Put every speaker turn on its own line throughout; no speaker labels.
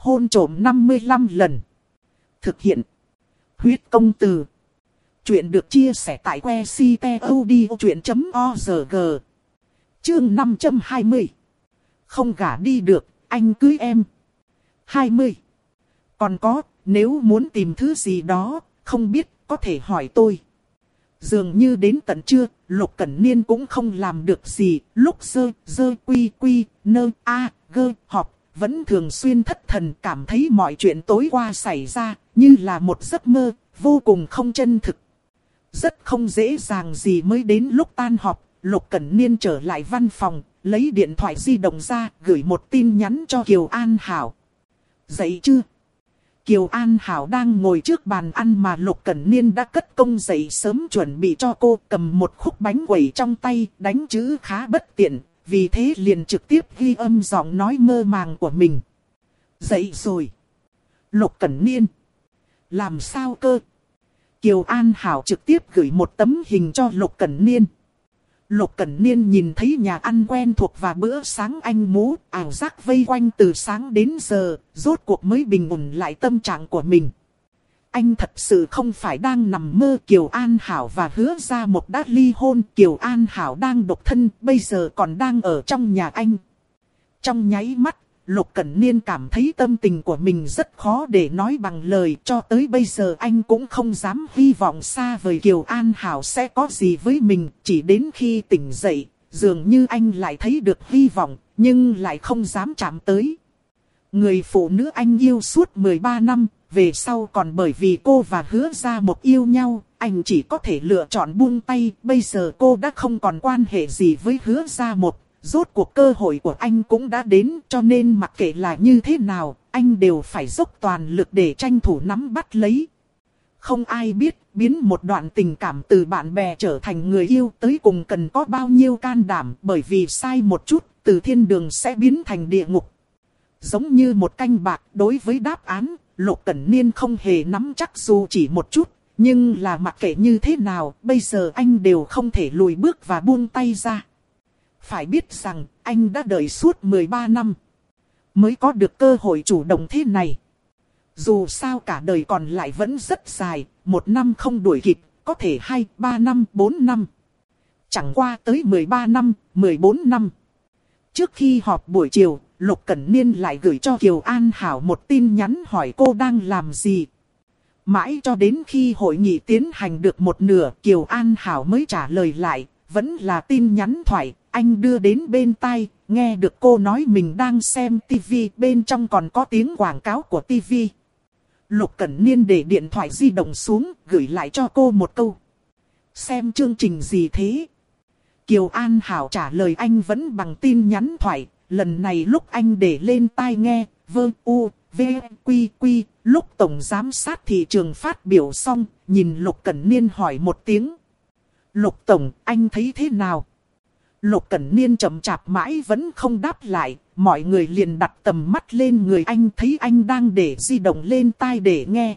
Hôn trộm 55 lần. Thực hiện. Huyết công từ. Chuyện được chia sẻ tại que ctod.org. Chương 520. Không gả đi được, anh cưới em. 20. Còn có, nếu muốn tìm thứ gì đó, không biết, có thể hỏi tôi. Dường như đến tận trưa, Lục Cẩn Niên cũng không làm được gì, lúc rơi dơ quy quy, nơ, a, gơ, họp, vẫn thường xuyên thất thần cảm thấy mọi chuyện tối qua xảy ra, như là một giấc mơ, vô cùng không chân thực. Rất không dễ dàng gì mới đến lúc tan họp, Lục Cẩn Niên trở lại văn phòng, lấy điện thoại di động ra, gửi một tin nhắn cho Kiều An Hảo. Dậy chưa? Kiều An Hảo đang ngồi trước bàn ăn mà Lục Cẩn Niên đã cất công dậy sớm chuẩn bị cho cô cầm một khúc bánh quẩy trong tay, đánh chữ khá bất tiện, vì thế liền trực tiếp ghi âm giọng nói mơ màng của mình. Dậy rồi. Lục Cẩn Niên. Làm sao cơ? Kiều An Hảo trực tiếp gửi một tấm hình cho Lục Cẩn Niên. Lục Cẩn Niên nhìn thấy nhà ăn quen thuộc và bữa sáng anh mú, ảo giác vây quanh từ sáng đến giờ, rốt cuộc mới bình ổn lại tâm trạng của mình. Anh thật sự không phải đang nằm mơ Kiều An Hảo và hứa ra một đát ly hôn. Kiều An Hảo đang độc thân, bây giờ còn đang ở trong nhà anh. Trong nháy mắt, Lục Cẩn Niên cảm thấy tâm tình của mình rất khó để nói bằng lời. Cho tới bây giờ anh cũng không dám hy vọng xa vời Kiều An Hảo sẽ có gì với mình. Chỉ đến khi tỉnh dậy, dường như anh lại thấy được hy vọng, nhưng lại không dám chạm tới. Người phụ nữ anh yêu suốt 13 năm, về sau còn bởi vì cô và hứa ra một yêu nhau, anh chỉ có thể lựa chọn buông tay. Bây giờ cô đã không còn quan hệ gì với hứa ra một Rốt cuộc cơ hội của anh cũng đã đến cho nên mặc kệ là như thế nào, anh đều phải dốc toàn lực để tranh thủ nắm bắt lấy. Không ai biết biến một đoạn tình cảm từ bạn bè trở thành người yêu tới cùng cần có bao nhiêu can đảm bởi vì sai một chút, từ thiên đường sẽ biến thành địa ngục. Giống như một canh bạc đối với đáp án, Lục Cẩn Niên không hề nắm chắc dù chỉ một chút, nhưng là mặc kệ như thế nào, bây giờ anh đều không thể lùi bước và buông tay ra. Phải biết rằng, anh đã đợi suốt 13 năm. Mới có được cơ hội chủ động thế này. Dù sao cả đời còn lại vẫn rất dài, một năm không đuổi kịp, có thể 2, 3 năm, 4 năm. Chẳng qua tới 13 năm, 14 năm. Trước khi họp buổi chiều, Lục Cẩn Niên lại gửi cho Kiều An Hảo một tin nhắn hỏi cô đang làm gì. Mãi cho đến khi hội nghị tiến hành được một nửa, Kiều An Hảo mới trả lời lại, vẫn là tin nhắn thoại, anh đưa đến bên tai, nghe được cô nói mình đang xem TV bên trong còn có tiếng quảng cáo của TV. Lục Cẩn Niên để điện thoại di động xuống, gửi lại cho cô một câu. Xem chương trình gì thế? Kiều An Hảo trả lời anh vẫn bằng tin nhắn thoại, lần này lúc anh để lên tai nghe, vơ u, v, quy quy, lúc Tổng Giám sát thị trường phát biểu xong, nhìn Lục Cẩn Niên hỏi một tiếng. Lục Tổng, anh thấy thế nào? Lục Cẩn Niên chậm chạp mãi vẫn không đáp lại, mọi người liền đặt tầm mắt lên người anh thấy anh đang để di động lên tai để nghe.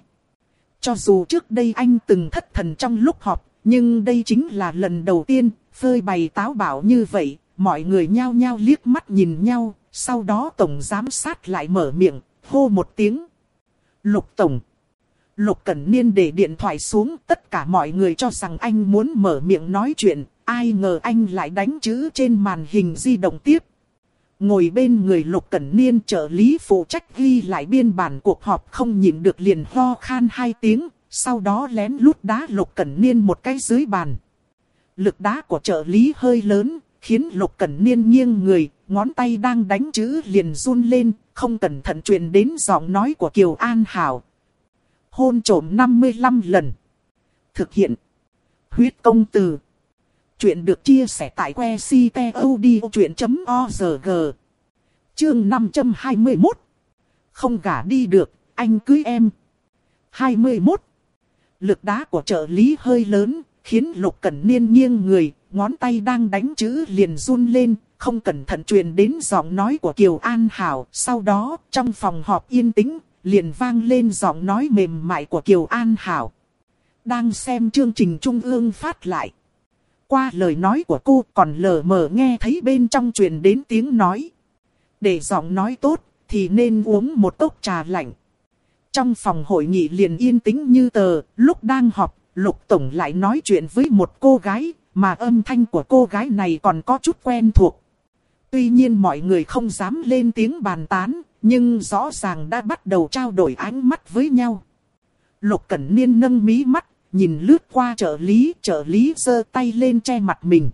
Cho dù trước đây anh từng thất thần trong lúc họp, nhưng đây chính là lần đầu tiên, phơi bày táo bảo như vậy, mọi người nhao nhao liếc mắt nhìn nhau, sau đó Tổng Giám sát lại mở miệng, hô một tiếng. Lục Tổng. Lục Cẩn Niên để điện thoại xuống, tất cả mọi người cho rằng anh muốn mở miệng nói chuyện, ai ngờ anh lại đánh chữ trên màn hình di động tiếp. Ngồi bên người Lục Cẩn Niên trợ lý phụ trách ghi lại biên bản cuộc họp không nhịn được liền ho khan hai tiếng, sau đó lén lút đá Lục Cẩn Niên một cái dưới bàn. Lực đá của trợ lý hơi lớn, khiến Lục Cẩn Niên nghiêng người, ngón tay đang đánh chữ liền run lên, không cẩn thận truyền đến giọng nói của Kiều An Hảo. Hôn trổm 55 lần. Thực hiện. Huyết công từ. Chuyện được chia sẻ tại que ctod.org. Chương 521. Không gả đi được, anh cưới em. 21. Lực đá của trợ lý hơi lớn, khiến Lục Cẩn Niên nghiêng người, ngón tay đang đánh chữ liền run lên, không cẩn thận truyền đến giọng nói của Kiều An Hảo. Sau đó, trong phòng họp yên tĩnh, liền vang lên giọng nói mềm mại của Kiều An Hảo. Đang xem chương trình Trung ương phát lại. Qua lời nói của cô còn lờ mờ nghe thấy bên trong truyền đến tiếng nói. Để giọng nói tốt thì nên uống một cốc trà lạnh. Trong phòng hội nghị liền yên tĩnh như tờ, lúc đang họp, Lục Tổng lại nói chuyện với một cô gái, mà âm thanh của cô gái này còn có chút quen thuộc. Tuy nhiên mọi người không dám lên tiếng bàn tán, nhưng rõ ràng đã bắt đầu trao đổi ánh mắt với nhau. Lục Cẩn Niên nâng mí mắt, nhìn lướt qua trợ lý, trợ lý giơ tay lên che mặt mình.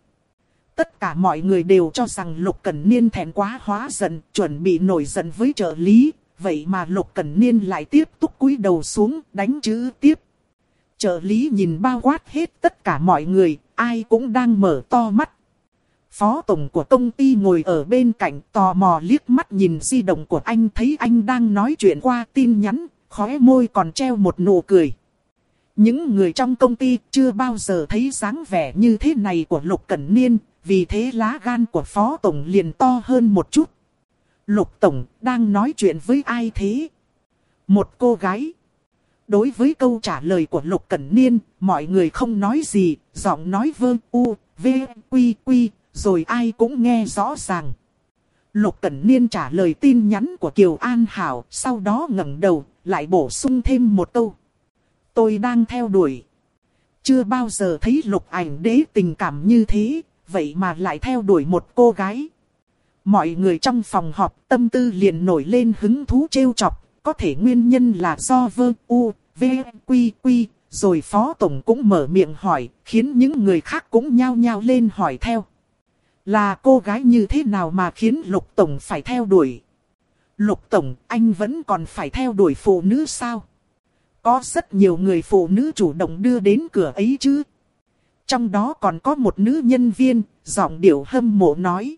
Tất cả mọi người đều cho rằng Lục Cẩn Niên thẹn quá hóa giận, chuẩn bị nổi giận với trợ lý, vậy mà Lục Cẩn Niên lại tiếp tục cúi đầu xuống, đánh chữ tiếp. Trợ lý nhìn bao quát hết tất cả mọi người, ai cũng đang mở to mắt. Phó tổng của công ty ngồi ở bên cạnh tò mò liếc mắt nhìn di động của anh thấy anh đang nói chuyện qua tin nhắn, khóe môi còn treo một nụ cười. Những người trong công ty chưa bao giờ thấy dáng vẻ như thế này của Lục Cẩn Niên, vì thế lá gan của Phó Tổng liền to hơn một chút. Lục Tổng đang nói chuyện với ai thế? Một cô gái. Đối với câu trả lời của Lục Cẩn Niên, mọi người không nói gì, giọng nói vương u, v, quy, quy, rồi ai cũng nghe rõ ràng. Lục Cẩn Niên trả lời tin nhắn của Kiều An Hảo, sau đó ngẩng đầu, lại bổ sung thêm một câu. Tôi đang theo đuổi. Chưa bao giờ thấy lục ảnh đế tình cảm như thế, vậy mà lại theo đuổi một cô gái. Mọi người trong phòng họp tâm tư liền nổi lên hứng thú trêu chọc, có thể nguyên nhân là do vơ u, v, quy quy, rồi phó tổng cũng mở miệng hỏi, khiến những người khác cũng nhao nhao lên hỏi theo. Là cô gái như thế nào mà khiến lục tổng phải theo đuổi? Lục tổng, anh vẫn còn phải theo đuổi phụ nữ sao? Có rất nhiều người phụ nữ chủ động đưa đến cửa ấy chứ. Trong đó còn có một nữ nhân viên, giọng điệu hâm mộ nói.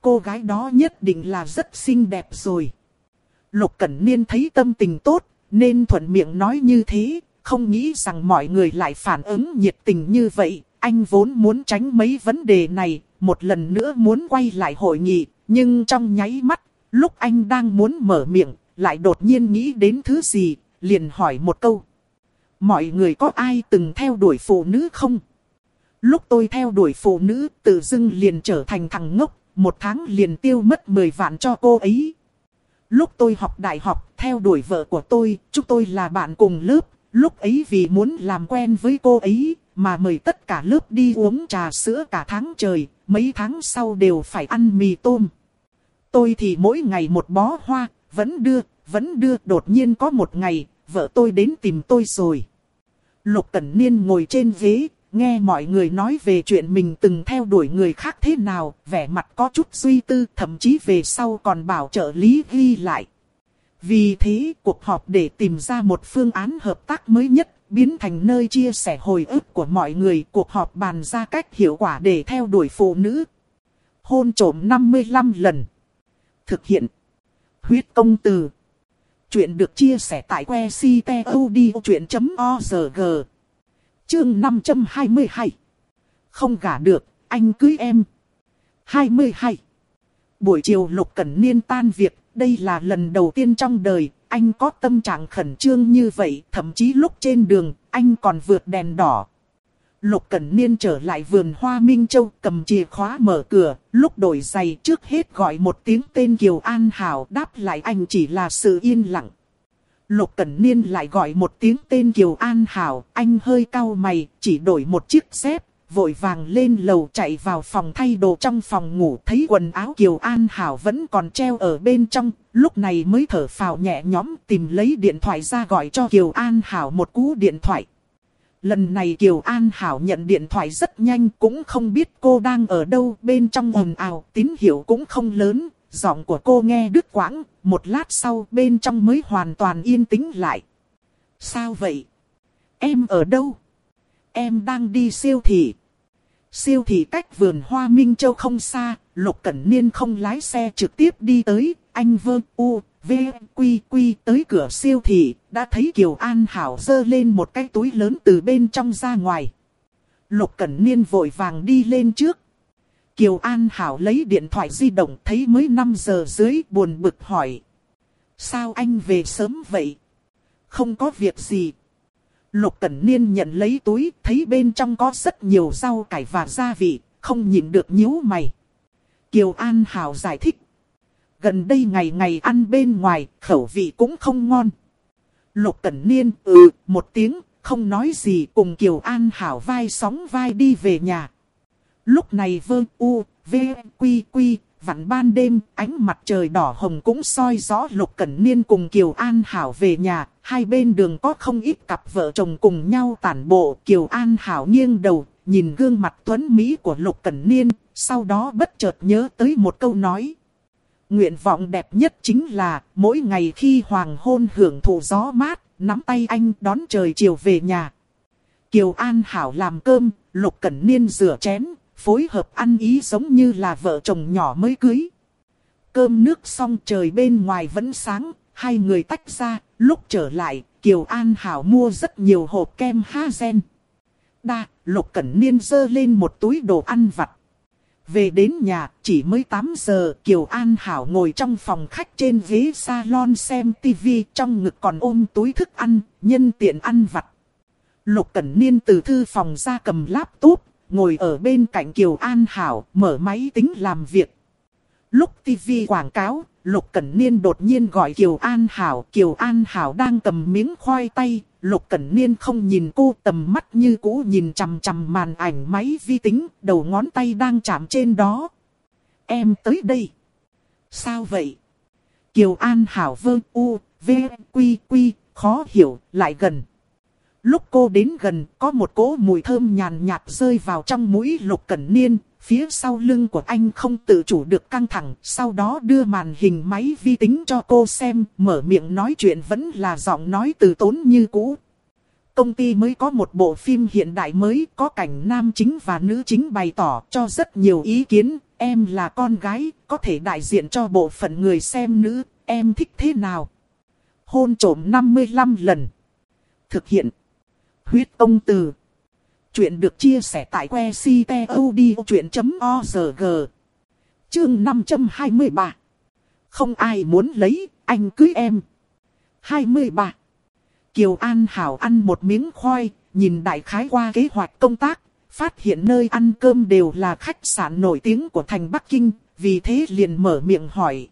Cô gái đó nhất định là rất xinh đẹp rồi. Lục Cẩn Niên thấy tâm tình tốt, nên thuận miệng nói như thế, không nghĩ rằng mọi người lại phản ứng nhiệt tình như vậy. Anh vốn muốn tránh mấy vấn đề này, một lần nữa muốn quay lại hội nghị, nhưng trong nháy mắt, lúc anh đang muốn mở miệng, lại đột nhiên nghĩ đến thứ gì, liền hỏi một câu. Mọi người có ai từng theo đuổi phụ nữ không? Lúc tôi theo đuổi phụ nữ, tự dưng liền trở thành thằng ngốc, một tháng liền tiêu mất 10 vạn cho cô ấy. Lúc tôi học đại học, theo đuổi vợ của tôi, chúng tôi là bạn cùng lớp. Lúc ấy vì muốn làm quen với cô ấy, mà mời tất cả lớp đi uống trà sữa cả tháng trời, mấy tháng sau đều phải ăn mì tôm. Tôi thì mỗi ngày một bó hoa, vẫn đưa, vẫn đưa. Đột nhiên có một ngày, vợ tôi đến tìm tôi rồi. Lục Cẩn Niên ngồi trên ghế, nghe mọi người nói về chuyện mình từng theo đuổi người khác thế nào, vẻ mặt có chút suy tư, thậm chí về sau còn bảo trợ lý ghi lại. Vì thế, cuộc họp để tìm ra một phương án hợp tác mới nhất, biến thành nơi chia sẻ hồi ức của mọi người. Cuộc họp bàn ra cách hiệu quả để theo đuổi phụ nữ. Hôn trổm 55 lần. Thực hiện. Huyết công từ. Chuyện được chia sẻ tại que ctod.org. Chương 522. Không gả được, anh cưới em. 22. Buổi chiều Lục Cẩn Niên tan việc, đây là lần đầu tiên trong đời, anh có tâm trạng khẩn trương như vậy, thậm chí lúc trên đường, anh còn vượt đèn đỏ. Lục Cẩn Niên trở lại vườn hoa Minh Châu cầm chìa khóa mở cửa, lúc đổi giày trước hết gọi một tiếng tên Kiều An Hảo đáp lại anh chỉ là sự yên lặng. Lục Cẩn Niên lại gọi một tiếng tên Kiều An Hảo, anh hơi cau mày, chỉ đổi một chiếc dép, vội vàng lên lầu chạy vào phòng thay đồ trong phòng ngủ thấy quần áo Kiều An Hảo vẫn còn treo ở bên trong, lúc này mới thở phào nhẹ nhõm tìm lấy điện thoại ra gọi cho Kiều An Hảo một cú điện thoại. Lần này Kiều An Hảo nhận điện thoại rất nhanh cũng không biết cô đang ở đâu bên trong ồn ào, tín hiệu cũng không lớn, giọng của cô nghe đứt quãng, một lát sau bên trong mới hoàn toàn yên tĩnh lại. Sao vậy? Em ở đâu? Em đang đi siêu thị. Siêu thị cách vườn hoa Minh Châu không xa, Lục Cẩn Niên không lái xe trực tiếp đi tới, anh vơ u, v, quy quy tới cửa siêu thị, đã thấy Kiều An Hảo dơ lên một cái túi lớn từ bên trong ra ngoài. Lục Cẩn Niên vội vàng đi lên trước. Kiều An Hảo lấy điện thoại di động thấy mới 5 giờ dưới buồn bực hỏi. Sao anh về sớm vậy? Không có việc gì. Lục Cẩn Niên nhận lấy túi, thấy bên trong có rất nhiều rau cải và gia vị, không nhìn được nhíu mày. Kiều An Hảo giải thích. gần đây ngày ngày ăn bên ngoài, khẩu vị cũng không ngon. Lục Cẩn Niên, ừ, một tiếng, không nói gì cùng Kiều An Hảo vai sóng vai đi về nhà. Lúc này vơ u, v, quy quy, vặn ban đêm, ánh mặt trời đỏ hồng cũng soi rõ Lục Cẩn Niên cùng Kiều An Hảo về nhà. Hai bên đường có không ít cặp vợ chồng cùng nhau tản bộ. Kiều An Hảo nghiêng đầu, nhìn gương mặt tuấn Mỹ của Lục Cẩn Niên, sau đó bất chợt nhớ tới một câu nói. Nguyện vọng đẹp nhất chính là mỗi ngày khi hoàng hôn hưởng thụ gió mát, nắm tay anh đón trời chiều về nhà. Kiều An Hảo làm cơm, Lục Cẩn Niên rửa chén, phối hợp ăn ý giống như là vợ chồng nhỏ mới cưới. Cơm nước xong trời bên ngoài vẫn sáng, hai người tách ra, lúc trở lại, Kiều An Hảo mua rất nhiều hộp kem Hazen. Đa, Lục Cẩn Niên dơ lên một túi đồ ăn vặt. Về đến nhà, chỉ mới 8 giờ, Kiều An Hảo ngồi trong phòng khách trên ghế salon xem tivi, trong ngực còn ôm túi thức ăn, nhân tiện ăn vặt. Lục Cẩn Niên từ thư phòng ra cầm laptop, ngồi ở bên cạnh Kiều An Hảo, mở máy tính làm việc. Lúc TV quảng cáo, Lục Cẩn Niên đột nhiên gọi Kiều An Hảo. Kiều An Hảo đang cầm miếng khoai tây. Lục Cẩn Niên không nhìn cô tầm mắt như cũ nhìn chằm chằm màn ảnh máy vi tính, đầu ngón tay đang chạm trên đó. Em tới đây. Sao vậy? Kiều An Hảo vơ u, v, quy quy, khó hiểu, lại gần. Lúc cô đến gần, có một cỗ mùi thơm nhàn nhạt rơi vào trong mũi Lục Cẩn Niên, phía sau lưng của anh không tự chủ được căng thẳng, sau đó đưa màn hình máy vi tính cho cô xem, mở miệng nói chuyện vẫn là giọng nói từ tốn như cũ. Công ty mới có một bộ phim hiện đại mới có cảnh nam chính và nữ chính bày tỏ cho rất nhiều ý kiến, em là con gái, có thể đại diện cho bộ phận người xem nữ, em thích thế nào? Hôn trổm 55 lần. Thực hiện. Huyết công từ. Chuyện được chia sẻ tại que ctod.org. Chương 523. Không ai muốn lấy, anh cưới em. 23. Kiều An Hảo ăn một miếng khoai, nhìn đại khái qua kế hoạch công tác, phát hiện nơi ăn cơm đều là khách sạn nổi tiếng của thành Bắc Kinh, vì thế liền mở miệng hỏi.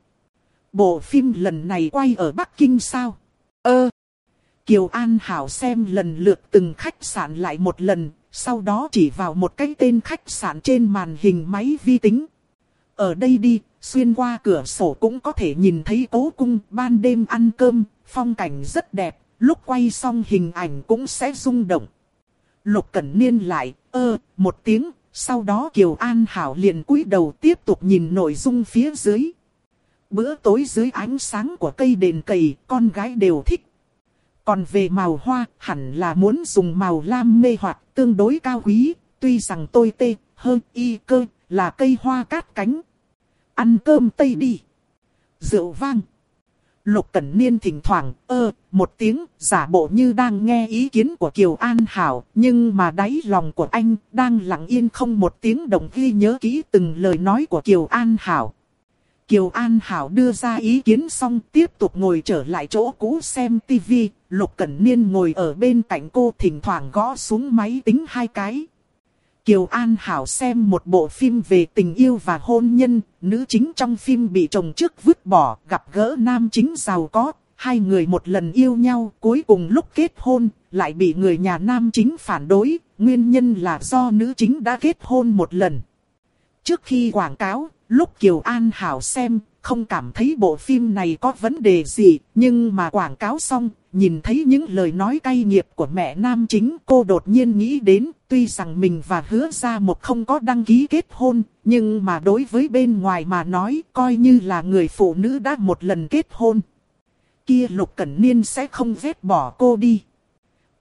Bộ phim lần này quay ở Bắc Kinh sao? Ơ! Kiều An Hảo xem lần lượt từng khách sạn lại một lần, sau đó chỉ vào một cái tên khách sạn trên màn hình máy vi tính. Ở đây đi, xuyên qua cửa sổ cũng có thể nhìn thấy cố cung, ban đêm ăn cơm, phong cảnh rất đẹp, lúc quay xong hình ảnh cũng sẽ rung động. Lục Cẩn Niên lại, ơ, một tiếng, sau đó Kiều An Hảo liền cúi đầu tiếp tục nhìn nội dung phía dưới. Bữa tối dưới ánh sáng của cây đèn cầy, con gái đều thích. Còn về màu hoa, hẳn là muốn dùng màu lam mê hoặc tương đối cao quý, tuy rằng tôi tê, hơn y cơ, là cây hoa cát cánh. Ăn cơm tây đi. Rượu vang. Lục Cẩn Niên thỉnh thoảng, ơ, một tiếng, giả bộ như đang nghe ý kiến của Kiều An Hảo, nhưng mà đáy lòng của anh đang lặng yên không một tiếng động ghi nhớ kỹ từng lời nói của Kiều An Hảo. Kiều An Hảo đưa ra ý kiến xong tiếp tục ngồi trở lại chỗ cũ xem tivi, Lục Cẩn Niên ngồi ở bên cạnh cô thỉnh thoảng gõ xuống máy tính hai cái. Kiều An Hảo xem một bộ phim về tình yêu và hôn nhân, nữ chính trong phim bị chồng trước vứt bỏ, gặp gỡ nam chính giàu có, hai người một lần yêu nhau, cuối cùng lúc kết hôn, lại bị người nhà nam chính phản đối, nguyên nhân là do nữ chính đã kết hôn một lần. Trước khi quảng cáo, lúc Kiều An Hảo xem, không cảm thấy bộ phim này có vấn đề gì, nhưng mà quảng cáo xong, nhìn thấy những lời nói cay nghiệt của mẹ nam chính, cô đột nhiên nghĩ đến, tuy rằng mình và hứa ra một không có đăng ký kết hôn, nhưng mà đối với bên ngoài mà nói, coi như là người phụ nữ đã một lần kết hôn. Kia Lục Cẩn Niên sẽ không vết bỏ cô đi.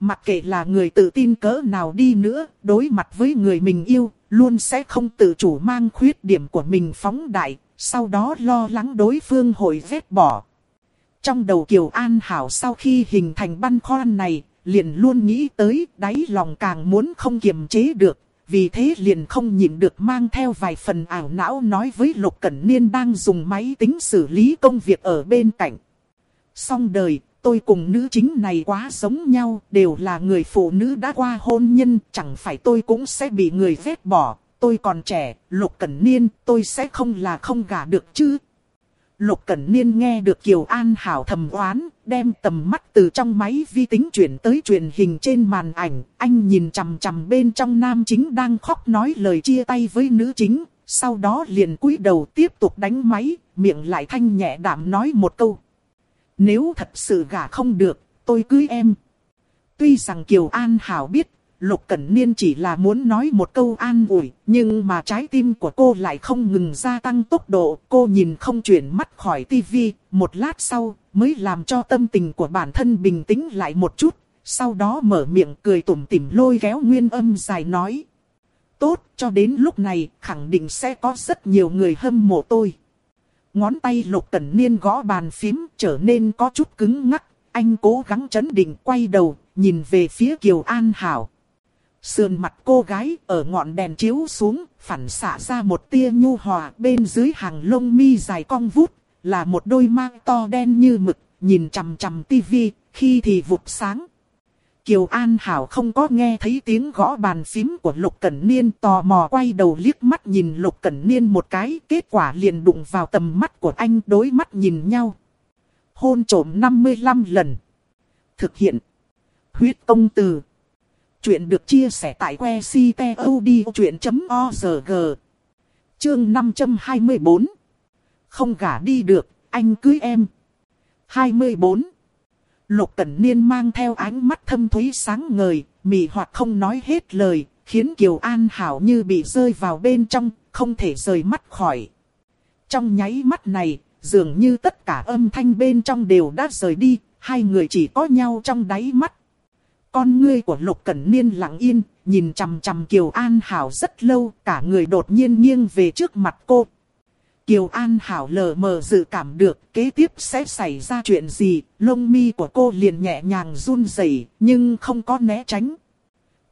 Mặc kệ là người tự tin cỡ nào đi nữa, đối mặt với người mình yêu, luôn sẽ không tự chủ mang khuyết điểm của mình phóng đại, sau đó lo lắng đối phương hồi vết bỏ. Trong đầu Kiều An Hảo sau khi hình thành băn khoăn này, liền luôn nghĩ tới đáy lòng càng muốn không kiềm chế được, vì thế liền không nhịn được mang theo vài phần ảo não nói với Lục Cẩn Niên đang dùng máy tính xử lý công việc ở bên cạnh. Xong đời, tôi cùng nữ chính này quá giống nhau, đều là người phụ nữ đã qua hôn nhân, chẳng phải tôi cũng sẽ bị người vết bỏ, tôi còn trẻ, Lục Cẩn Niên, tôi sẽ không là không gả được chứ. Lục Cẩn Niên nghe được Kiều An Hảo thầm oán, đem tầm mắt từ trong máy vi tính chuyển tới truyền hình trên màn ảnh. Anh nhìn chằm chằm bên trong nam chính đang khóc nói lời chia tay với nữ chính. Sau đó liền cúi đầu tiếp tục đánh máy, miệng lại thanh nhẹ đạm nói một câu. Nếu thật sự gả không được, tôi cưới em. Tuy rằng Kiều An Hảo biết Lục Cẩn Niên chỉ là muốn nói một câu an ủi, nhưng mà trái tim của cô lại không ngừng gia tăng tốc độ. Cô nhìn không chuyển mắt khỏi tivi, một lát sau mới làm cho tâm tình của bản thân bình tĩnh lại một chút. Sau đó mở miệng cười tủm tỉm lôi kéo nguyên âm dài nói. Tốt, cho đến lúc này khẳng định sẽ có rất nhiều người hâm mộ tôi. Ngón tay Lục Cẩn Niên gõ bàn phím trở nên có chút cứng ngắc. Anh cố gắng chấn định quay đầu, nhìn về phía Kiều An Hảo. Sườn mặt cô gái ở ngọn đèn chiếu xuống, phản xạ ra một tia nhu hòa bên dưới hàng lông mi dài cong vút, là một đôi mang to đen như mực, nhìn chằm chằm tivi, khi thì vụt sáng. Kiều An Hảo không có nghe thấy tiếng gõ bàn phím của Lục Cẩn Niên tò mò quay đầu liếc mắt nhìn Lục Cẩn Niên một cái, kết quả liền đụng vào tầm mắt của anh đối mắt nhìn nhau. Hôn trổm 55 lần. Thực hiện. Huyết công từ. Chuyện được chia sẻ tại que ctod.org. Chương 524. Không gả đi được, anh cưới em. 24. Lục Cẩn Niên mang theo ánh mắt thâm thúy sáng ngời, mị hoặc không nói hết lời, khiến Kiều An Hảo như bị rơi vào bên trong, không thể rời mắt khỏi. Trong nháy mắt này, dường như tất cả âm thanh bên trong đều đã rời đi, hai người chỉ có nhau trong đáy mắt. Con ngươi của Lục Cẩn Niên lặng yên, nhìn chằm chằm Kiều An Hảo rất lâu, cả người đột nhiên nghiêng về trước mặt cô. Kiều An Hảo lờ mờ dự cảm được kế tiếp sẽ xảy ra chuyện gì, lông mi của cô liền nhẹ nhàng run rẩy nhưng không có né tránh.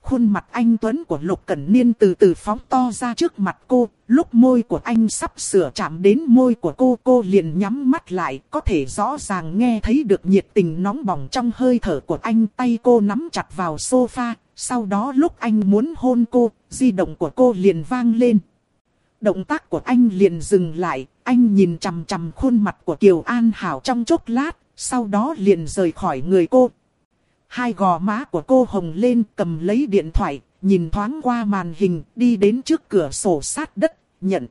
Khuôn mặt anh Tuấn của Lục Cẩn Niên từ từ phóng to ra trước mặt cô, lúc môi của anh sắp sửa chạm đến môi của cô, cô liền nhắm mắt lại, có thể rõ ràng nghe thấy được nhiệt tình nóng bỏng trong hơi thở của anh, tay cô nắm chặt vào sofa, sau đó lúc anh muốn hôn cô, di động của cô liền vang lên. Động tác của anh liền dừng lại, anh nhìn chằm chằm khuôn mặt của Kiều An Hảo trong chốc lát, sau đó liền rời khỏi người cô, Hai gò má của cô hồng lên cầm lấy điện thoại, nhìn thoáng qua màn hình, đi đến trước cửa sổ sát đất, nhận.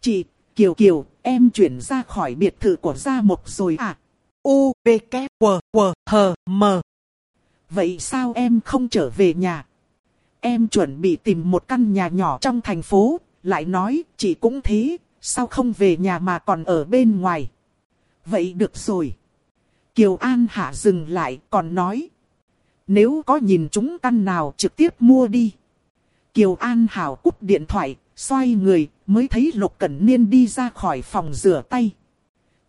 Chị, Kiều Kiều, em chuyển ra khỏi biệt thự của Gia Mộc rồi à? U, V, K, W, W, H, M. Vậy sao em không trở về nhà? Em chuẩn bị tìm một căn nhà nhỏ trong thành phố, lại nói, chị cũng thế, sao không về nhà mà còn ở bên ngoài? Vậy được rồi. Kiều An Hạ dừng lại, còn nói. Nếu có nhìn chúng căn nào trực tiếp mua đi. Kiều An Hảo cúp điện thoại, xoay người, mới thấy Lục Cẩn Niên đi ra khỏi phòng rửa tay.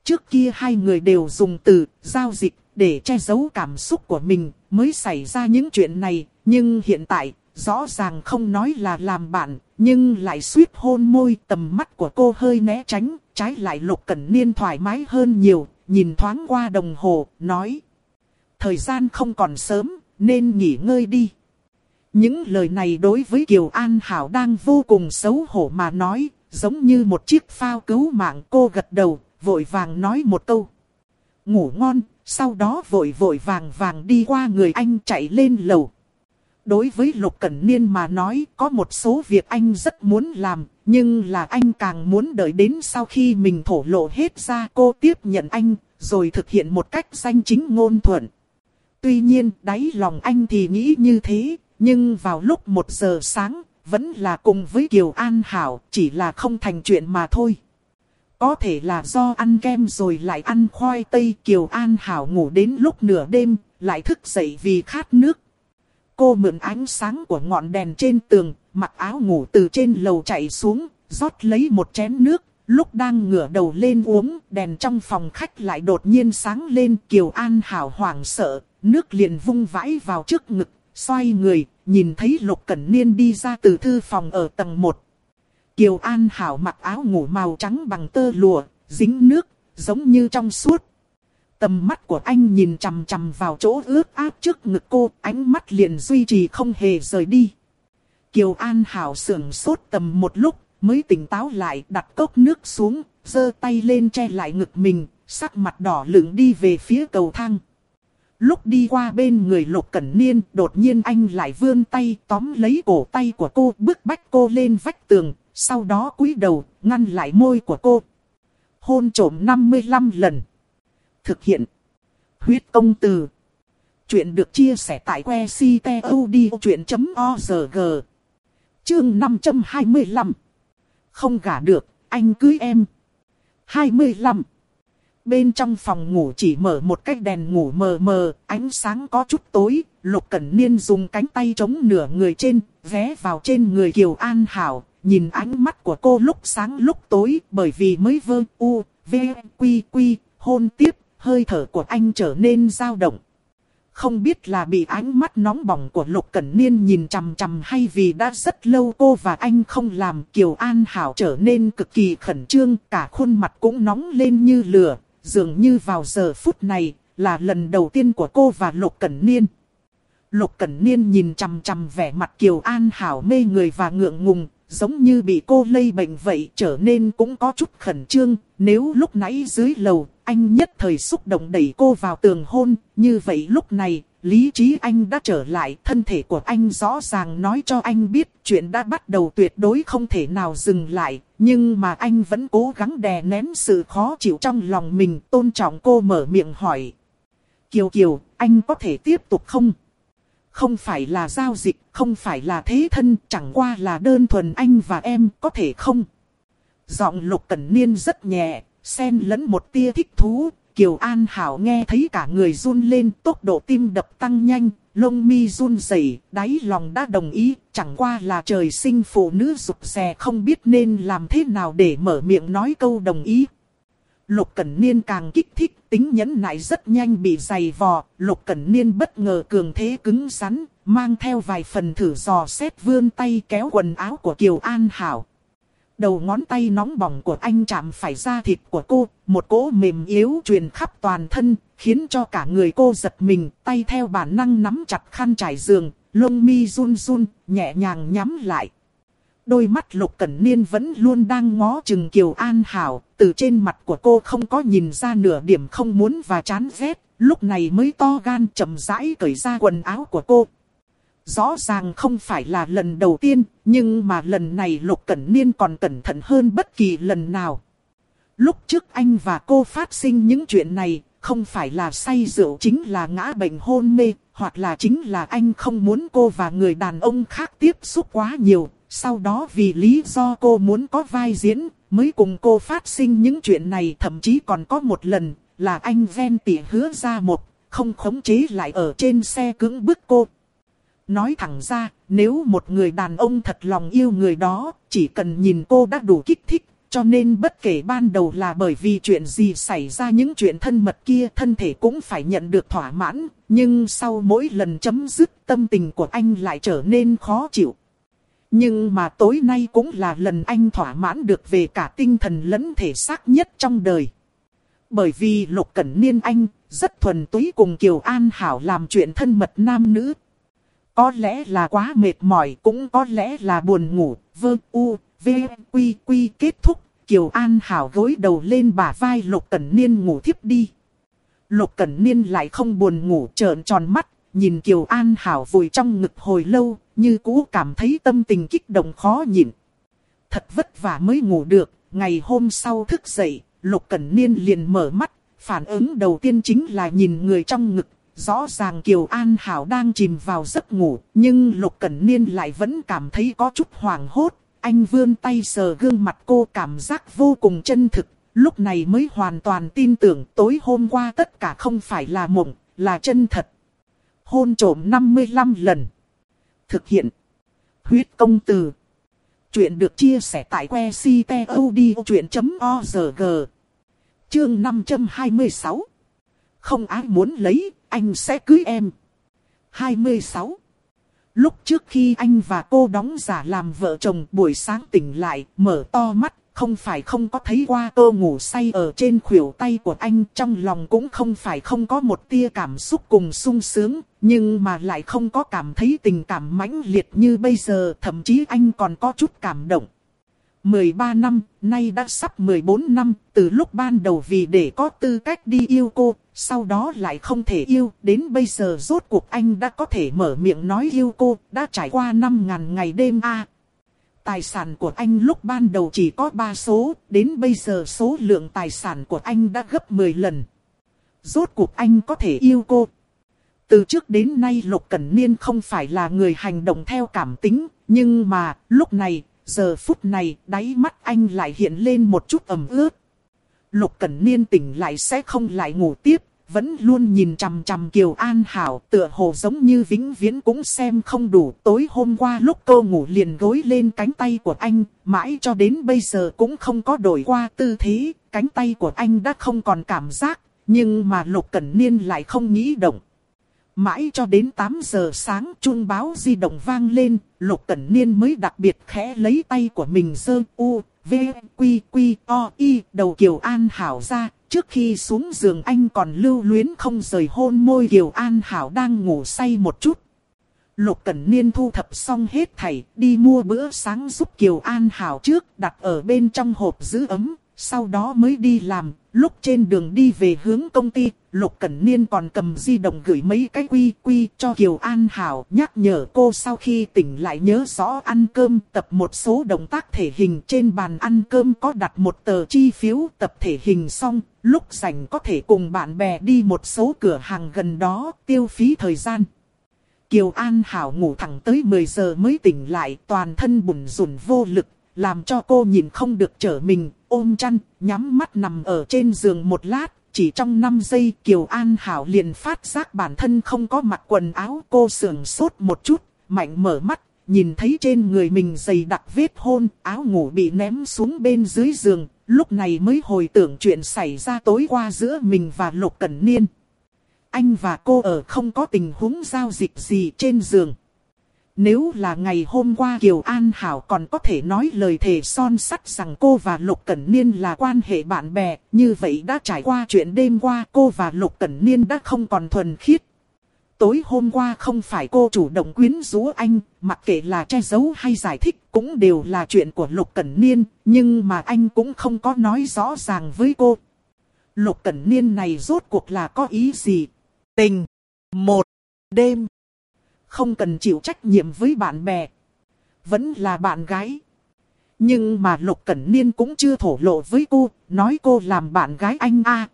Trước kia hai người đều dùng từ, giao dịch, để che giấu cảm xúc của mình, mới xảy ra những chuyện này. Nhưng hiện tại, rõ ràng không nói là làm bạn, nhưng lại suýt hôn môi tầm mắt của cô hơi né tránh, trái lại Lục Cẩn Niên thoải mái hơn nhiều, nhìn thoáng qua đồng hồ, nói. Thời gian không còn sớm, nên nghỉ ngơi đi. Những lời này đối với Kiều An Hảo đang vô cùng xấu hổ mà nói, giống như một chiếc phao cứu mạng cô gật đầu, vội vàng nói một câu. Ngủ ngon, sau đó vội vội vàng vàng đi qua người anh chạy lên lầu. Đối với Lục Cẩn Niên mà nói có một số việc anh rất muốn làm, nhưng là anh càng muốn đợi đến sau khi mình thổ lộ hết ra cô tiếp nhận anh, rồi thực hiện một cách danh chính ngôn thuận. Tuy nhiên, đáy lòng anh thì nghĩ như thế, nhưng vào lúc một giờ sáng, vẫn là cùng với Kiều An Hảo, chỉ là không thành chuyện mà thôi. Có thể là do ăn kem rồi lại ăn khoai tây Kiều An Hảo ngủ đến lúc nửa đêm, lại thức dậy vì khát nước. Cô mượn ánh sáng của ngọn đèn trên tường, mặc áo ngủ từ trên lầu chạy xuống, rót lấy một chén nước. Lúc đang ngửa đầu lên uống, đèn trong phòng khách lại đột nhiên sáng lên. Kiều An Hảo hoảng sợ, nước liền vung vãi vào trước ngực, xoay người, nhìn thấy Lục Cẩn Niên đi ra từ thư phòng ở tầng 1. Kiều An Hảo mặc áo ngủ màu trắng bằng tơ lụa, dính nước, giống như trong suốt. Tầm mắt của anh nhìn chằm chằm vào chỗ ướt áp trước ngực cô, ánh mắt liền duy trì không hề rời đi. Kiều An Hảo sưởng sốt tầm một lúc, mới tỉnh táo lại đặt cốc nước xuống, giơ tay lên che lại ngực mình, sắc mặt đỏ lửng đi về phía cầu thang. Lúc đi qua bên người Lục Cẩn Niên, đột nhiên anh lại vươn tay tóm lấy cổ tay của cô, bước bách cô lên vách tường, sau đó cúi đầu, ngăn lại môi của cô. Hôn trổm 55 lần. Thực hiện. Huyết công từ. Chuyện được chia sẻ tại que ctod.org. Chương 525. Không gả được, anh cưới em. 25. Bên trong phòng ngủ chỉ mở một cái đèn ngủ mờ mờ, ánh sáng có chút tối, Lục Cẩn Niên dùng cánh tay chống nửa người trên, vé vào trên người Kiều An Hảo, nhìn ánh mắt của cô lúc sáng lúc tối, bởi vì mới vơ u, v, quy quy, hôn tiếp, hơi thở của anh trở nên dao động. Không biết là bị ánh mắt nóng bỏng của Lục Cẩn Niên nhìn chằm chằm hay vì đã rất lâu cô và anh không làm Kiều An Hảo trở nên cực kỳ khẩn trương, cả khuôn mặt cũng nóng lên như lửa, dường như vào giờ phút này là lần đầu tiên của cô và Lục Cẩn Niên. Lục Cẩn Niên nhìn chằm chằm vẻ mặt Kiều An Hảo mê người và ngượng ngùng, giống như bị cô lây bệnh vậy trở nên cũng có chút khẩn trương. Nếu lúc nãy dưới lầu, anh nhất thời xúc động đẩy cô vào tường hôn, như vậy lúc này, lý trí anh đã trở lại, thân thể của anh rõ ràng nói cho anh biết chuyện đã bắt đầu tuyệt đối không thể nào dừng lại, nhưng mà anh vẫn cố gắng đè nén sự khó chịu trong lòng mình, tôn trọng cô mở miệng hỏi. Kiều Kiều, anh có thể tiếp tục không? Không phải là giao dịch, không phải là thế thân, chẳng qua là đơn thuần anh và em, có thể không? Giọng lục cẩn niên rất nhẹ, xen lẫn một tia thích thú. Kiều An Hảo nghe thấy cả người run lên, tốc độ tim đập tăng nhanh, lông mi run rẩy, đáy lòng đã đồng ý, chẳng qua là trời sinh phụ nữ rụt rè không biết nên làm thế nào để mở miệng nói câu đồng ý. Lục Cẩn Niên càng kích thích, tính nhẫn nại rất nhanh bị dày vò, Lục Cẩn Niên bất ngờ cường thế cứng rắn, mang theo vài phần thử dò xét vươn tay kéo quần áo của Kiều An Hảo. Đầu ngón tay nóng bỏng của anh chạm phải da thịt của cô, một cỗ mềm yếu truyền khắp toàn thân, khiến cho cả người cô giật mình, tay theo bản năng nắm chặt khăn trải giường, lông mi run run, nhẹ nhàng nhắm lại. Đôi mắt Lục Cẩn Niên vẫn luôn đang ngó chừng Kiều An Hảo, từ trên mặt của cô không có nhìn ra nửa điểm không muốn và chán ghét, lúc này mới to gan chậm rãi cởi ra quần áo của cô. Rõ ràng không phải là lần đầu tiên, nhưng mà lần này Lục Cẩn Niên còn cẩn thận hơn bất kỳ lần nào. Lúc trước anh và cô phát sinh những chuyện này, không phải là say rượu chính là ngã bệnh hôn mê, hoặc là chính là anh không muốn cô và người đàn ông khác tiếp xúc quá nhiều, sau đó vì lý do cô muốn có vai diễn, mới cùng cô phát sinh những chuyện này thậm chí còn có một lần, là anh ven tỉ hứa ra một, không khống chế lại ở trên xe cưỡng bức cô. Nói thẳng ra, nếu một người đàn ông thật lòng yêu người đó, chỉ cần nhìn cô đã đủ kích thích, cho nên bất kể ban đầu là bởi vì chuyện gì xảy ra những chuyện thân mật kia thân thể cũng phải nhận được thỏa mãn, nhưng sau mỗi lần chấm dứt tâm tình của anh lại trở nên khó chịu. Nhưng mà tối nay cũng là lần anh thỏa mãn được về cả tinh thần lẫn thể xác nhất trong đời. Bởi vì Lục Cẩn Niên anh rất thuần túy cùng Kiều An Hảo làm chuyện thân mật nam nữ. Có lẽ là quá mệt mỏi cũng có lẽ là buồn ngủ, vơ u, v, quy quy kết thúc. Kiều An Hảo gối đầu lên bả vai Lục Cẩn Niên ngủ thiếp đi. Lục Cẩn Niên lại không buồn ngủ trợn tròn mắt, nhìn Kiều An Hảo vùi trong ngực hồi lâu, như cũ cảm thấy tâm tình kích động khó nhịn. Thật vất vả mới ngủ được, ngày hôm sau thức dậy, Lục Cẩn Niên liền mở mắt, phản ứng đầu tiên chính là nhìn người trong ngực. Rõ ràng Kiều An Hảo đang chìm vào giấc ngủ, nhưng Lục Cẩn Niên lại vẫn cảm thấy có chút hoảng hốt. Anh vươn tay sờ gương mặt cô cảm giác vô cùng chân thực, lúc này mới hoàn toàn tin tưởng tối hôm qua tất cả không phải là mộng, là chân thật. Hôn trổm 55 lần. Thực hiện. Huyết công từ. Chuyện được chia sẻ tại que ctod.org. Chương 526. Không ai muốn lấy, anh sẽ cưới em. 26. Lúc trước khi anh và cô đóng giả làm vợ chồng buổi sáng tỉnh lại, mở to mắt, không phải không có thấy qua cô ngủ say ở trên khuỷu tay của anh, trong lòng cũng không phải không có một tia cảm xúc cùng sung sướng, nhưng mà lại không có cảm thấy tình cảm mãnh liệt như bây giờ, thậm chí anh còn có chút cảm động. 13 năm, nay đã sắp 14 năm, từ lúc ban đầu vì để có tư cách đi yêu cô, sau đó lại không thể yêu, đến bây giờ rốt cuộc anh đã có thể mở miệng nói yêu cô, đã trải qua 5.000 ngày đêm a Tài sản của anh lúc ban đầu chỉ có 3 số, đến bây giờ số lượng tài sản của anh đã gấp 10 lần. Rốt cuộc anh có thể yêu cô. Từ trước đến nay Lục Cẩn Niên không phải là người hành động theo cảm tính, nhưng mà lúc này giờ phút này đáy mắt anh lại hiện lên một chút ẩm ướt. Lục Cẩn Niên tỉnh lại sẽ không lại ngủ tiếp, vẫn luôn nhìn chằm chằm Kiều An Hảo tựa hồ giống như vĩnh viễn cũng xem không đủ. Tối hôm qua lúc cô ngủ liền gối lên cánh tay của anh, mãi cho đến bây giờ cũng không có đổi qua tư thế, cánh tay của anh đã không còn cảm giác, nhưng mà Lục Cẩn Niên lại không nghĩ động. Mãi cho đến 8 giờ sáng chuông báo di động vang lên, Lục Cẩn Niên mới đặc biệt khẽ lấy tay của mình dơ u, v, quy, quy, o, y, đầu Kiều An Hảo ra. Trước khi xuống giường anh còn lưu luyến không rời hôn môi Kiều An Hảo đang ngủ say một chút. Lục Cẩn Niên thu thập xong hết thảy, đi mua bữa sáng giúp Kiều An Hảo trước, đặt ở bên trong hộp giữ ấm, sau đó mới đi làm, lúc trên đường đi về hướng công ty, Lục Cẩn Niên còn cầm di động gửi mấy cái quy quy cho Kiều An Hảo nhắc nhở cô sau khi tỉnh lại nhớ rõ ăn cơm tập một số động tác thể hình trên bàn ăn cơm có đặt một tờ chi phiếu tập thể hình xong, lúc rảnh có thể cùng bạn bè đi một số cửa hàng gần đó tiêu phí thời gian. Kiều An Hảo ngủ thẳng tới 10 giờ mới tỉnh lại toàn thân bùn rùn vô lực làm cho cô nhìn không được trở mình, ôm chăn, nhắm mắt nằm ở trên giường một lát. Chỉ trong 5 giây Kiều An Hảo liền phát giác bản thân không có mặc quần áo. Cô sưởng sốt một chút, mạnh mở mắt, nhìn thấy trên người mình dày đặc vết hôn, áo ngủ bị ném xuống bên dưới giường. Lúc này mới hồi tưởng chuyện xảy ra tối qua giữa mình và Lục Cẩn Niên. Anh và cô ở không có tình huống giao dịch gì trên giường. Nếu là ngày hôm qua Kiều An Hảo còn có thể nói lời thề son sắt rằng cô và Lục Cẩn Niên là quan hệ bạn bè, như vậy đã trải qua chuyện đêm qua cô và Lục Cẩn Niên đã không còn thuần khiết. Tối hôm qua không phải cô chủ động quyến rũ anh, mặc kệ là che giấu hay giải thích cũng đều là chuyện của Lục Cẩn Niên, nhưng mà anh cũng không có nói rõ ràng với cô. Lục Cẩn Niên này rốt cuộc là có ý gì? Tình. Một. Đêm không cần chịu trách nhiệm với bạn bè. Vẫn là bạn gái. Nhưng mà Lục Cẩn Niên cũng chưa thổ lộ với cô, nói cô làm bạn gái anh a.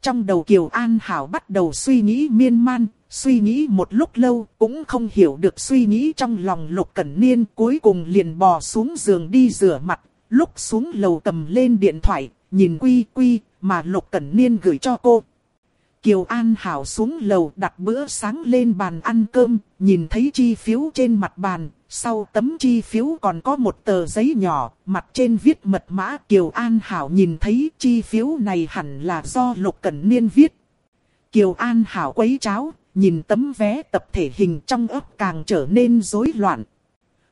Trong đầu Kiều An Hảo bắt đầu suy nghĩ miên man, suy nghĩ một lúc lâu cũng không hiểu được suy nghĩ trong lòng Lục Cẩn Niên cuối cùng liền bò xuống giường đi rửa mặt, lúc xuống lầu cầm lên điện thoại, nhìn quy quy mà Lục Cẩn Niên gửi cho cô. Kiều An Hảo xuống lầu đặt bữa sáng lên bàn ăn cơm, nhìn thấy chi phiếu trên mặt bàn, sau tấm chi phiếu còn có một tờ giấy nhỏ, mặt trên viết mật mã Kiều An Hảo nhìn thấy chi phiếu này hẳn là do Lục Cẩn Niên viết. Kiều An Hảo quấy cháo, nhìn tấm vé tập thể hình trong ấp càng trở nên rối loạn.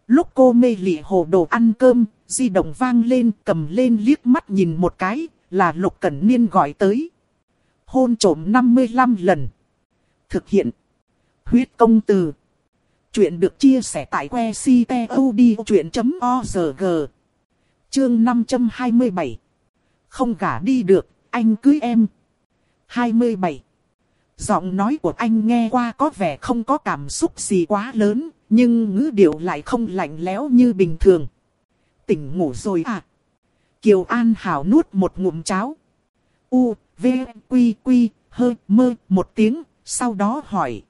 Lúc cô mê lị hồ đồ ăn cơm, di động vang lên cầm lên liếc mắt nhìn một cái, là Lục Cẩn Niên gọi tới hôn trổm 55 lần. Thực hiện. Huyết công từ. Chuyện được chia sẻ tại que ctod.org. Chương 527. Không gả đi được, anh cưới em. 27. Giọng nói của anh nghe qua có vẻ không có cảm xúc gì quá lớn, nhưng ngữ điệu lại không lạnh lẽo như bình thường. Tỉnh ngủ rồi à? Kiều An Hảo nuốt một ngụm cháo. U, V, Quy, Quy, Hơ, Mơ, một tiếng, sau đó hỏi.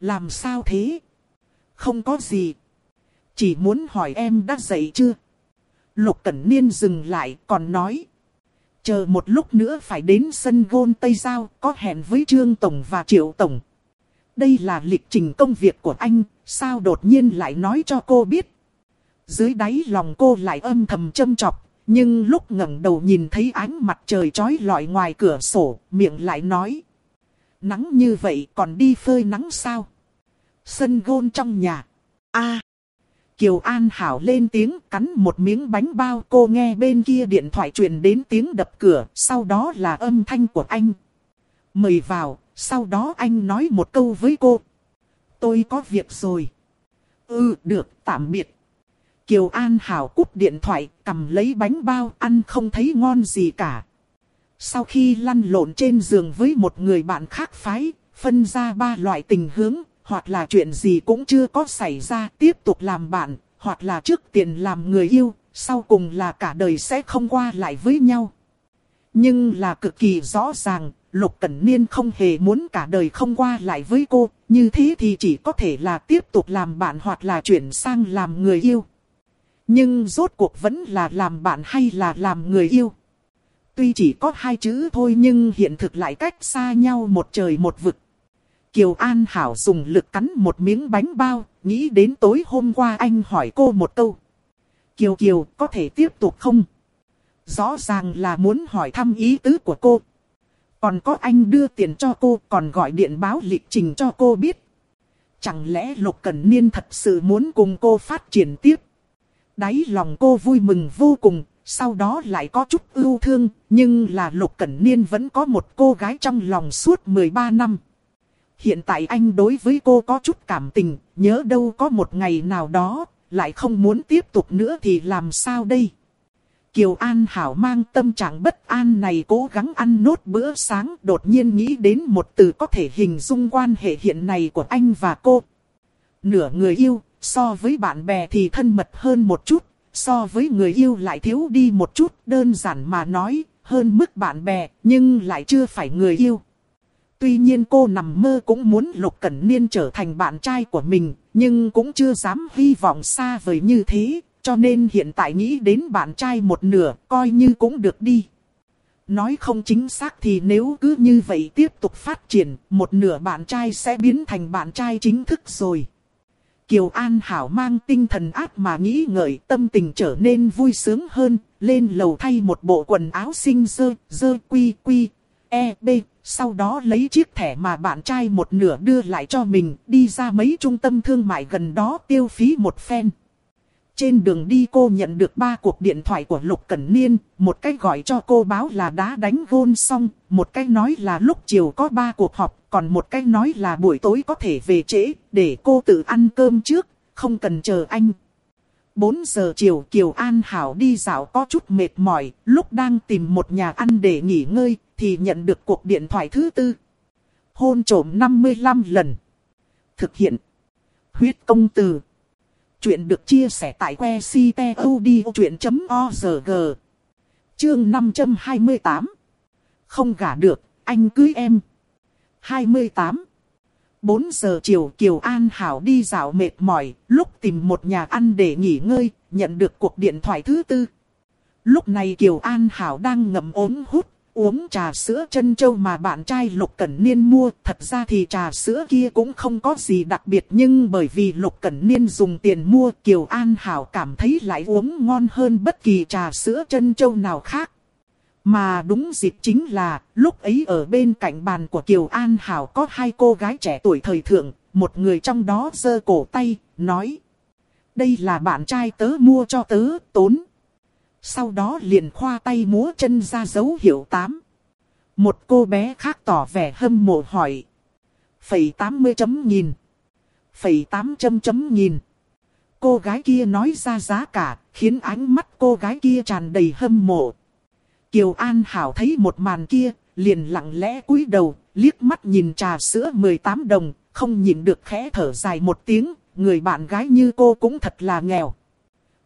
Làm sao thế? Không có gì. Chỉ muốn hỏi em đã dậy chưa? Lục Cẩn Niên dừng lại còn nói. Chờ một lúc nữa phải đến sân gôn Tây Giao có hẹn với Trương Tổng và Triệu Tổng. Đây là lịch trình công việc của anh, sao đột nhiên lại nói cho cô biết. Dưới đáy lòng cô lại âm thầm châm chọc, nhưng lúc ngẩng đầu nhìn thấy ánh mặt trời chói lọi ngoài cửa sổ, miệng lại nói. Nắng như vậy còn đi phơi nắng sao? Sân gôn trong nhà. a Kiều An Hảo lên tiếng cắn một miếng bánh bao cô nghe bên kia điện thoại truyền đến tiếng đập cửa, sau đó là âm thanh của anh. Mời vào, sau đó anh nói một câu với cô. Tôi có việc rồi. Ừ, được, tạm biệt. Kiều An Hảo cúp điện thoại, cầm lấy bánh bao, ăn không thấy ngon gì cả. Sau khi lăn lộn trên giường với một người bạn khác phái, phân ra ba loại tình hướng, hoặc là chuyện gì cũng chưa có xảy ra, tiếp tục làm bạn, hoặc là trước tiền làm người yêu, sau cùng là cả đời sẽ không qua lại với nhau. Nhưng là cực kỳ rõ ràng, Lục Cẩn Niên không hề muốn cả đời không qua lại với cô, như thế thì chỉ có thể là tiếp tục làm bạn hoặc là chuyển sang làm người yêu. Nhưng rốt cuộc vẫn là làm bạn hay là làm người yêu. Tuy chỉ có hai chữ thôi nhưng hiện thực lại cách xa nhau một trời một vực. Kiều An Hảo dùng lực cắn một miếng bánh bao, nghĩ đến tối hôm qua anh hỏi cô một câu. Kiều Kiều có thể tiếp tục không? Rõ ràng là muốn hỏi thăm ý tứ của cô. Còn có anh đưa tiền cho cô còn gọi điện báo lịch trình cho cô biết. Chẳng lẽ Lục Cẩn Niên thật sự muốn cùng cô phát triển tiếp? Đáy lòng cô vui mừng vô cùng, sau đó lại có chút ưu thương, nhưng là Lục Cẩn Niên vẫn có một cô gái trong lòng suốt 13 năm. Hiện tại anh đối với cô có chút cảm tình, nhớ đâu có một ngày nào đó, lại không muốn tiếp tục nữa thì làm sao đây? Kiều An Hảo mang tâm trạng bất an này cố gắng ăn nốt bữa sáng đột nhiên nghĩ đến một từ có thể hình dung quan hệ hiện này của anh và cô. Nửa người yêu, so với bạn bè thì thân mật hơn một chút, so với người yêu lại thiếu đi một chút đơn giản mà nói, hơn mức bạn bè nhưng lại chưa phải người yêu. Tuy nhiên cô nằm mơ cũng muốn Lục Cẩn Niên trở thành bạn trai của mình, nhưng cũng chưa dám hy vọng xa vời như thế, cho nên hiện tại nghĩ đến bạn trai một nửa, coi như cũng được đi. Nói không chính xác thì nếu cứ như vậy tiếp tục phát triển, một nửa bạn trai sẽ biến thành bạn trai chính thức rồi. Kiều An Hảo mang tinh thần áp mà nghĩ ngợi tâm tình trở nên vui sướng hơn, lên lầu thay một bộ quần áo xinh dơ, dơ quy quy, e, b, sau đó lấy chiếc thẻ mà bạn trai một nửa đưa lại cho mình, đi ra mấy trung tâm thương mại gần đó tiêu phí một phen. Trên đường đi cô nhận được ba cuộc điện thoại của Lục Cẩn Niên, một cái gọi cho cô báo là đã đánh gôn xong, một cái nói là lúc chiều có ba cuộc họp, còn một cái nói là buổi tối có thể về trễ, để cô tự ăn cơm trước, không cần chờ anh. 4 giờ chiều Kiều An Hảo đi dạo có chút mệt mỏi, lúc đang tìm một nhà ăn để nghỉ ngơi, thì nhận được cuộc điện thoại thứ tư. Hôn trổm 55 lần. Thực hiện. Huyết công từ. Chuyện được chia sẻ tại que ctod.org. Chương 528. Không gả được, anh cưới em. 28. 4 giờ chiều Kiều An Hảo đi dạo mệt mỏi, lúc tìm một nhà ăn để nghỉ ngơi, nhận được cuộc điện thoại thứ tư. Lúc này Kiều An Hảo đang ngậm ốm hút, uống trà sữa chân châu mà bạn trai Lục Cẩn Niên mua. Thật ra thì trà sữa kia cũng không có gì đặc biệt nhưng bởi vì Lục Cẩn Niên dùng tiền mua Kiều An Hảo cảm thấy lại uống ngon hơn bất kỳ trà sữa chân châu nào khác. Mà đúng dịp chính là, lúc ấy ở bên cạnh bàn của Kiều An Hảo có hai cô gái trẻ tuổi thời thượng, một người trong đó giơ cổ tay, nói. Đây là bạn trai tớ mua cho tớ, tốn. Sau đó liền khoa tay múa chân ra dấu hiệu tám. Một cô bé khác tỏ vẻ hâm mộ hỏi. Phẩy tám mươi chấm nghìn. Phẩy tám chấm chấm nghìn. Cô gái kia nói ra giá cả, khiến ánh mắt cô gái kia tràn đầy hâm mộ. Kiều An Hảo thấy một màn kia, liền lặng lẽ cúi đầu, liếc mắt nhìn trà sữa 18 đồng, không nhìn được khẽ thở dài một tiếng, người bạn gái như cô cũng thật là nghèo.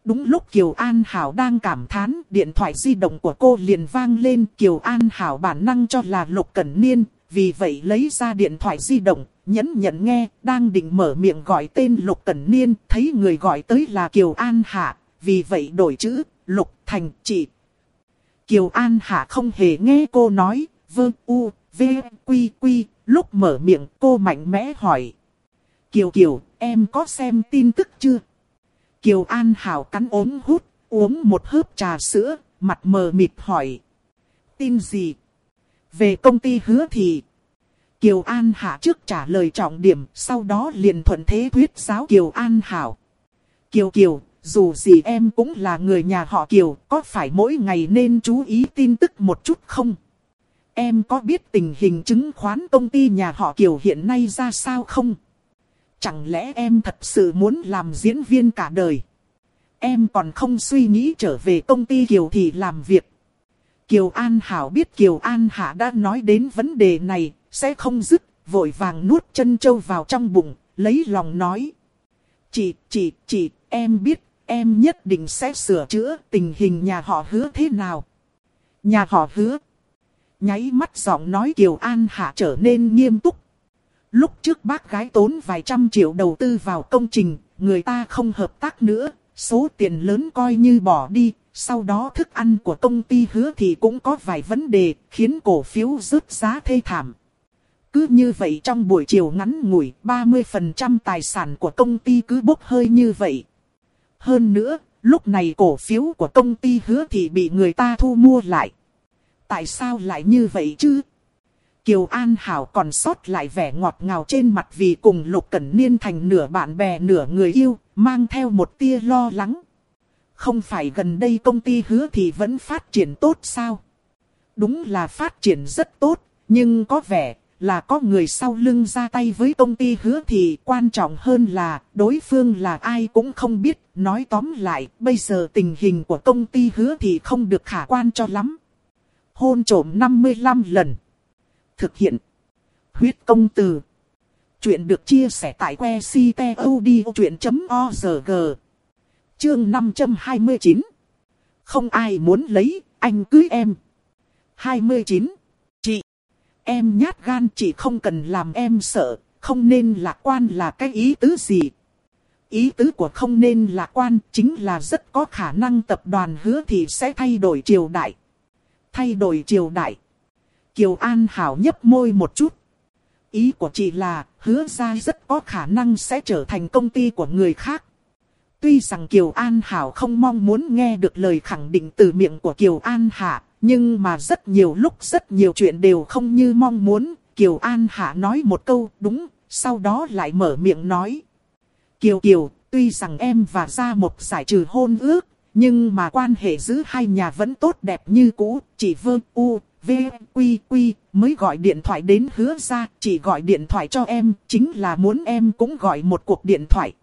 Đúng lúc Kiều An Hảo đang cảm thán, điện thoại di động của cô liền vang lên. Kiều An Hảo bản năng cho là Lục Cẩn Niên, vì vậy lấy ra điện thoại di động, nhấn nhận nghe, đang định mở miệng gọi tên Lục Cẩn Niên, thấy người gọi tới là Kiều An Hạ, vì vậy đổi chữ, Lục thành chị. Kiều An Hạ không hề nghe cô nói, vơ u, v, quy quy, lúc mở miệng cô mạnh mẽ hỏi. Kiều Kiều, em có xem tin tức chưa? Kiều An Hảo cắn ốm hút, uống một hớp trà sữa, mặt mờ mịt hỏi. Tin gì? Về công ty hứa thì... Kiều An Hạ trước trả lời trọng điểm, sau đó liền thuận thế thuyết giáo Kiều An Hảo. Kiều Kiều, dù gì em cũng là người nhà họ Kiều, có phải mỗi ngày nên chú ý tin tức một chút không? Em có biết tình hình chứng khoán công ty nhà họ Kiều hiện nay ra sao không? Chẳng lẽ em thật sự muốn làm diễn viên cả đời? Em còn không suy nghĩ trở về công ty Kiều thì làm việc. Kiều An Hảo biết Kiều An Hạ đã nói đến vấn đề này, sẽ không dứt, vội vàng nuốt chân châu vào trong bụng, lấy lòng nói. Chị, chị, chị, em biết, em nhất định sẽ sửa chữa tình hình nhà họ hứa thế nào. Nhà họ hứa. Nháy mắt giọng nói Kiều An Hạ trở nên nghiêm túc. Lúc trước bác gái tốn vài trăm triệu đầu tư vào công trình, người ta không hợp tác nữa, số tiền lớn coi như bỏ đi, sau đó thức ăn của công ty hứa thì cũng có vài vấn đề, khiến cổ phiếu rớt giá thê thảm. Cứ như vậy trong buổi chiều ngắn ngủi, 30% tài sản của công ty cứ bốc hơi như vậy. Hơn nữa, lúc này cổ phiếu của công ty hứa thì bị người ta thu mua lại. Tại sao lại như vậy chứ? Kiều An Hảo còn sót lại vẻ ngọt ngào trên mặt vì cùng Lục Cẩn Niên thành nửa bạn bè nửa người yêu, mang theo một tia lo lắng. Không phải gần đây công ty hứa thì vẫn phát triển tốt sao? Đúng là phát triển rất tốt, nhưng có vẻ là có người sau lưng ra tay với công ty hứa thì quan trọng hơn là đối phương là ai cũng không biết. Nói tóm lại, bây giờ tình hình của công ty hứa thì không được khả quan cho lắm. Hôn trổm 55 lần. Thực hiện. Huyết công từ. Chuyện được chia sẻ tại que ctod.org. Chương 529. Không ai muốn lấy, anh cưới em. 29. Chị. Em nhát gan chị không cần làm em sợ, không nên lạc quan là cái ý tứ gì. Ý tứ của không nên lạc quan chính là rất có khả năng tập đoàn hứa thì sẽ thay đổi triều đại. Thay đổi triều đại. Kiều An Hảo nhấp môi một chút. Ý của chị là hứa ra rất có khả năng sẽ trở thành công ty của người khác. Tuy rằng Kiều An Hảo không mong muốn nghe được lời khẳng định từ miệng của Kiều An Hạ, nhưng mà rất nhiều lúc rất nhiều chuyện đều không như mong muốn. Kiều An Hạ nói một câu đúng, sau đó lại mở miệng nói. Kiều Kiều, tuy rằng em và Gia một giải trừ hôn ước, nhưng mà quan hệ giữa hai nhà vẫn tốt đẹp như cũ, chỉ vương u, v, quy quy, mới gọi điện thoại đến hứa ra, chỉ gọi điện thoại cho em, chính là muốn em cũng gọi một cuộc điện thoại.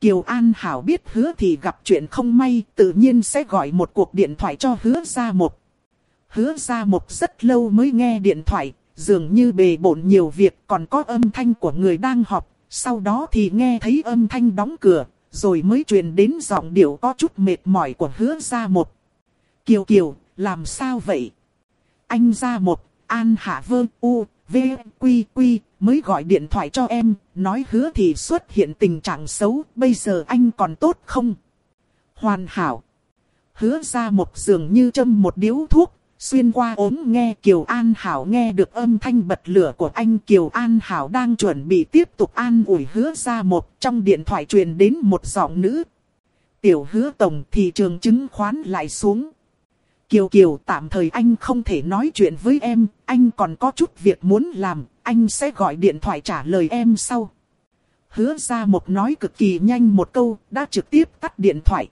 Kiều An Hảo biết hứa thì gặp chuyện không may, tự nhiên sẽ gọi một cuộc điện thoại cho hứa ra một. Hứa ra một rất lâu mới nghe điện thoại, dường như bề bộn nhiều việc còn có âm thanh của người đang họp, sau đó thì nghe thấy âm thanh đóng cửa, rồi mới truyền đến giọng điệu có chút mệt mỏi của hứa ra một. Kiều Kiều, làm sao vậy? Anh ra một, An Hạ Vương U, V, Quy, Quy, mới gọi điện thoại cho em, nói hứa thì xuất hiện tình trạng xấu, bây giờ anh còn tốt không? Hoàn hảo. Hứa ra một giường như châm một điếu thuốc, xuyên qua ốm nghe Kiều An Hảo nghe được âm thanh bật lửa của anh Kiều An Hảo đang chuẩn bị tiếp tục an ủi hứa ra một trong điện thoại truyền đến một giọng nữ. Tiểu hứa tổng thị trường chứng khoán lại xuống. Kiều Kiều tạm thời anh không thể nói chuyện với em, anh còn có chút việc muốn làm, anh sẽ gọi điện thoại trả lời em sau. Hứa ra một nói cực kỳ nhanh một câu, đã trực tiếp tắt điện thoại.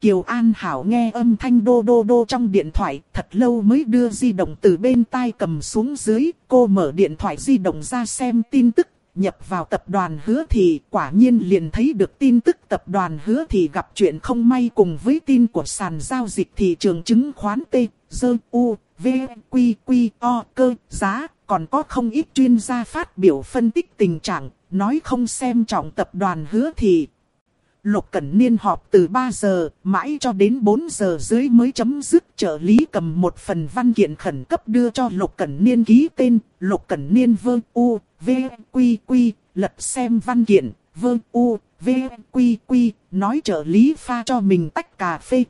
Kiều An Hảo nghe âm thanh đô đô đô trong điện thoại, thật lâu mới đưa di động từ bên tai cầm xuống dưới, cô mở điện thoại di động ra xem tin tức, nhập vào tập đoàn hứa thì quả nhiên liền thấy được tin tức tập đoàn hứa thì gặp chuyện không may cùng với tin của sàn giao dịch thị trường chứng khoán T, dơ, U, V, Quy, Quy, O, cơ, giá, còn có không ít chuyên gia phát biểu phân tích tình trạng, nói không xem trọng tập đoàn hứa thì. Lục Cẩn Niên họp từ 3 giờ, mãi cho đến 4 giờ dưới mới chấm dứt trợ lý cầm một phần văn kiện khẩn cấp đưa cho Lục Cẩn Niên ký tên, Lục Cẩn Niên vương U, V, Quy, Quy, lật xem văn kiện, vương U, V, Quy, Quy, nói trợ lý pha cho mình tách cà phê.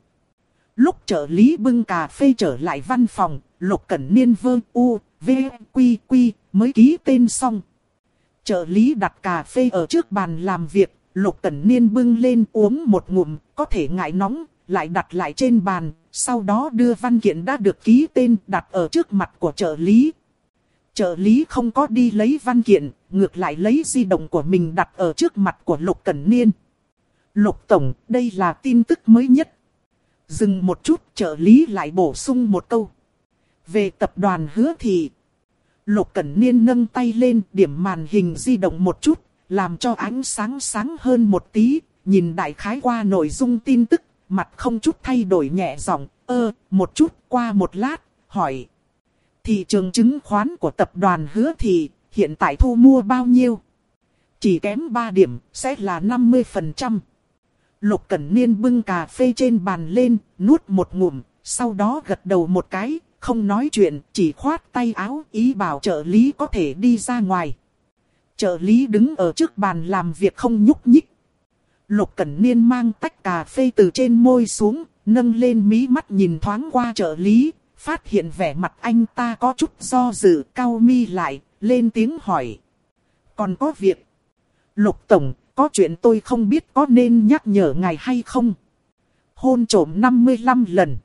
Lúc trợ lý bưng cà phê trở lại văn phòng, Lục Cẩn Niên vương U, V, Quy, Quy, mới ký tên xong. Trợ lý đặt cà phê ở trước bàn làm việc, Lục Cẩn Niên bưng lên uống một ngụm, có thể ngại nóng, lại đặt lại trên bàn, sau đó đưa văn kiện đã được ký tên đặt ở trước mặt của trợ lý. Trợ lý không có đi lấy văn kiện, ngược lại lấy di động của mình đặt ở trước mặt của Lục Cẩn Niên. Lục Tổng, đây là tin tức mới nhất. Dừng một chút, trợ lý lại bổ sung một câu. Về tập đoàn hứa thì... Lục Cẩn Niên nâng tay lên điểm màn hình di động một chút, làm cho ánh sáng sáng hơn một tí, nhìn đại khái qua nội dung tin tức, mặt không chút thay đổi nhẹ giọng, ơ, một chút qua một lát, hỏi. Thị trường chứng khoán của tập đoàn hứa thì hiện tại thu mua bao nhiêu? Chỉ kém 3 điểm, sẽ là 50%. Lục Cẩn Niên bưng cà phê trên bàn lên, nuốt một ngụm, sau đó gật đầu một cái, không nói chuyện, chỉ khoát tay áo, ý bảo trợ lý có thể đi ra ngoài. Trợ lý đứng ở trước bàn làm việc không nhúc nhích. Lục Cẩn Niên mang tách cà phê từ trên môi xuống, nâng lên mí mắt nhìn thoáng qua trợ lý, phát hiện vẻ mặt anh ta có chút do dự, cao mi lại, lên tiếng hỏi. Còn có việc. Lục Tổng, có chuyện tôi không biết có nên nhắc nhở ngài hay không? Hôn trổm 55 lần.